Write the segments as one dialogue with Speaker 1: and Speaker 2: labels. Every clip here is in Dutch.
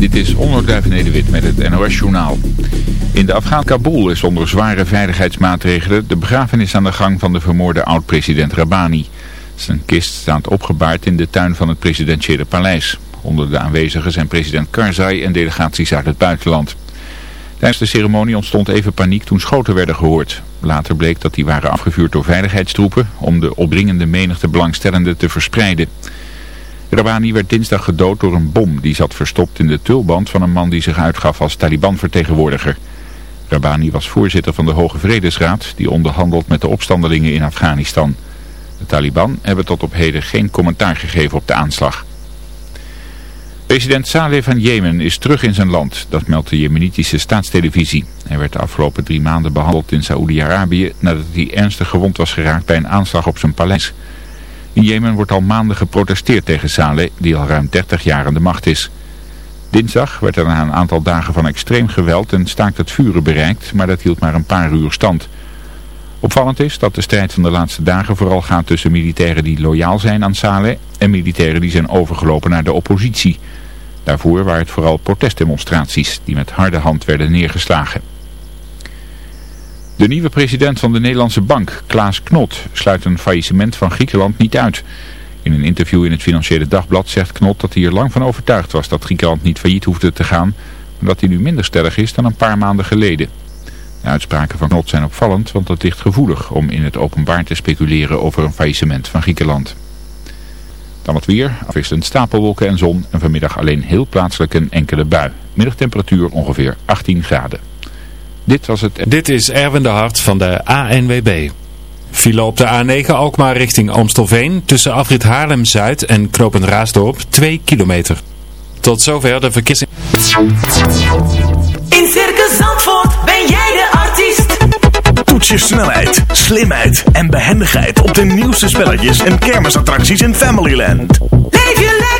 Speaker 1: Dit is Onderduif Nederwit met het NOS-journaal. In de Afghaan Kabul is onder zware veiligheidsmaatregelen de begrafenis aan de gang van de vermoorde oud-president Rabani. Zijn kist staat opgebaard in de tuin van het presidentiële paleis. Onder de aanwezigen zijn president Karzai en delegaties uit het buitenland. Tijdens de ceremonie ontstond even paniek toen schoten werden gehoord. Later bleek dat die waren afgevuurd door veiligheidstroepen om de opdringende menigte belangstellenden te verspreiden. Rabani werd dinsdag gedood door een bom die zat verstopt in de tulband van een man die zich uitgaf als Taliban-vertegenwoordiger. Rabani was voorzitter van de Hoge Vredesraad die onderhandelt met de opstandelingen in Afghanistan. De Taliban hebben tot op heden geen commentaar gegeven op de aanslag. President Saleh van Jemen is terug in zijn land, dat meldt de jemenitische staatstelevisie. Hij werd de afgelopen drie maanden behandeld in Saoedi-Arabië nadat hij ernstig gewond was geraakt bij een aanslag op zijn paleis. In Jemen wordt al maanden geprotesteerd tegen Saleh, die al ruim 30 jaar aan de macht is. Dinsdag werd er na een aantal dagen van extreem geweld en staakt het vuren bereikt, maar dat hield maar een paar uur stand. Opvallend is dat de strijd van de laatste dagen vooral gaat tussen militairen die loyaal zijn aan Saleh en militairen die zijn overgelopen naar de oppositie. Daarvoor waren het vooral protestdemonstraties die met harde hand werden neergeslagen. De nieuwe president van de Nederlandse Bank, Klaas Knot, sluit een faillissement van Griekenland niet uit. In een interview in het Financiële Dagblad zegt Knot dat hij er lang van overtuigd was dat Griekenland niet failliet hoefde te gaan, maar dat hij nu minder stellig is dan een paar maanden geleden. De uitspraken van Knot zijn opvallend, want het ligt gevoelig om in het openbaar te speculeren over een faillissement van Griekenland. Dan het weer, afwisselend stapelwolken en zon en vanmiddag alleen heel plaatselijk een enkele bui. Middagtemperatuur ongeveer 18 graden. Dit was het...
Speaker 2: Dit is Erwin de Hart van de ANWB. File op de A9 Alkmaar richting Amstelveen tussen afrit Haarlem-Zuid en Knopen Raasdorp 2 kilometer. Tot zover de verkissing.
Speaker 3: In Circus Zandvoort ben jij de artiest.
Speaker 4: Toets je snelheid, slimheid en behendigheid op de nieuwste spelletjes en kermisattracties in Familyland.
Speaker 3: Leef je lekker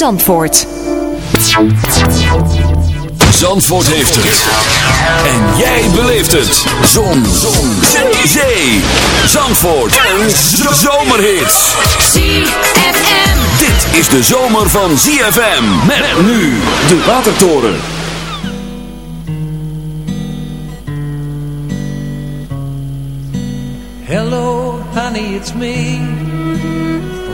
Speaker 5: Zandvoort.
Speaker 6: Zandvoort heeft het. En jij beleeft het. Zon. Zon. Zee. Zandvoort. En zomerhits.
Speaker 3: ZFM.
Speaker 6: Dit is de zomer van ZFM. Met nu de Watertoren.
Speaker 7: Hello, honey, it's me.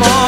Speaker 8: amor.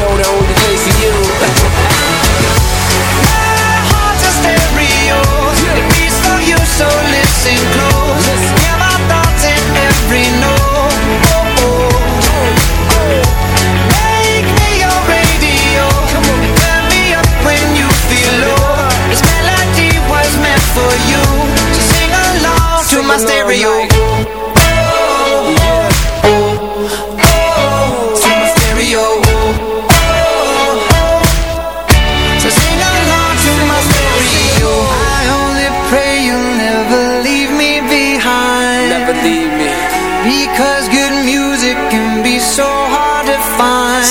Speaker 8: the only place for you.
Speaker 3: My heart's a stereo. It beats for you, so listen close. Hear my thoughts in every note. Oh, oh, oh. Make me your radio. Turn me up when you feel low. This melody was meant for you. So sing along to my stereo.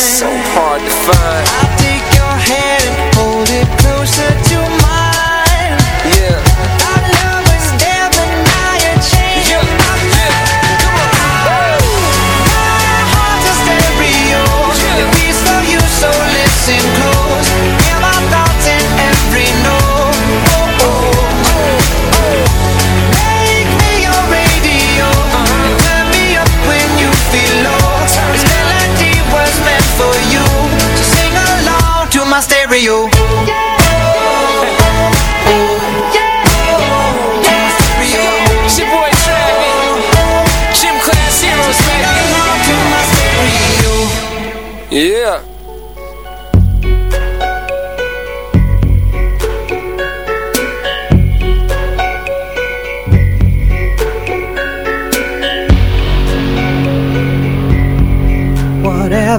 Speaker 3: So hard to find.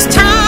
Speaker 3: It's time.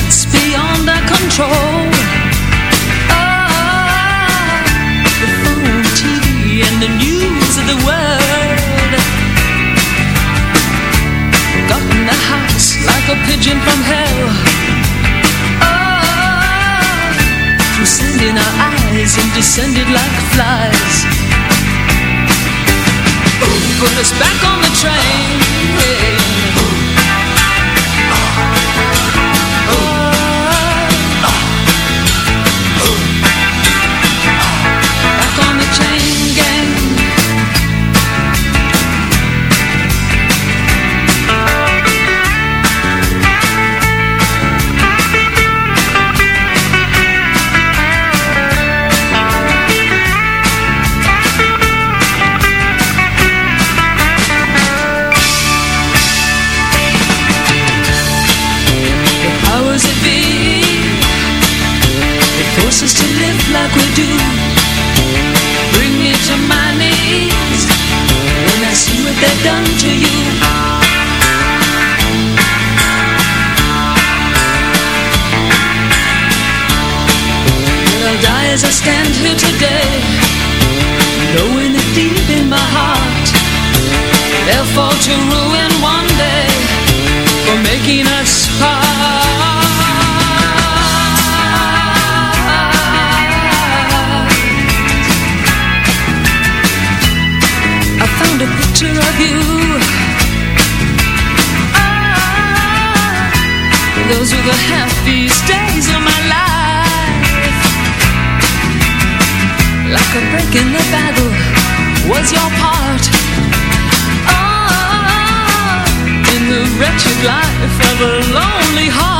Speaker 9: It's
Speaker 10: beyond our control. Oh, the phone, TV and the news of the world. The like a pigeon from hell. Oh, through sand in our eyes and descended like flies. Put us back on the train, yeah. could do. Bring me to my knees When I see what they've done to you. Will I die as I stand here today Knowing it deep in my heart They'll fall to ruin one day For making us part. the happiest days of my life. Like a break in the battle was your part. Oh, in the wretched life of a lonely heart.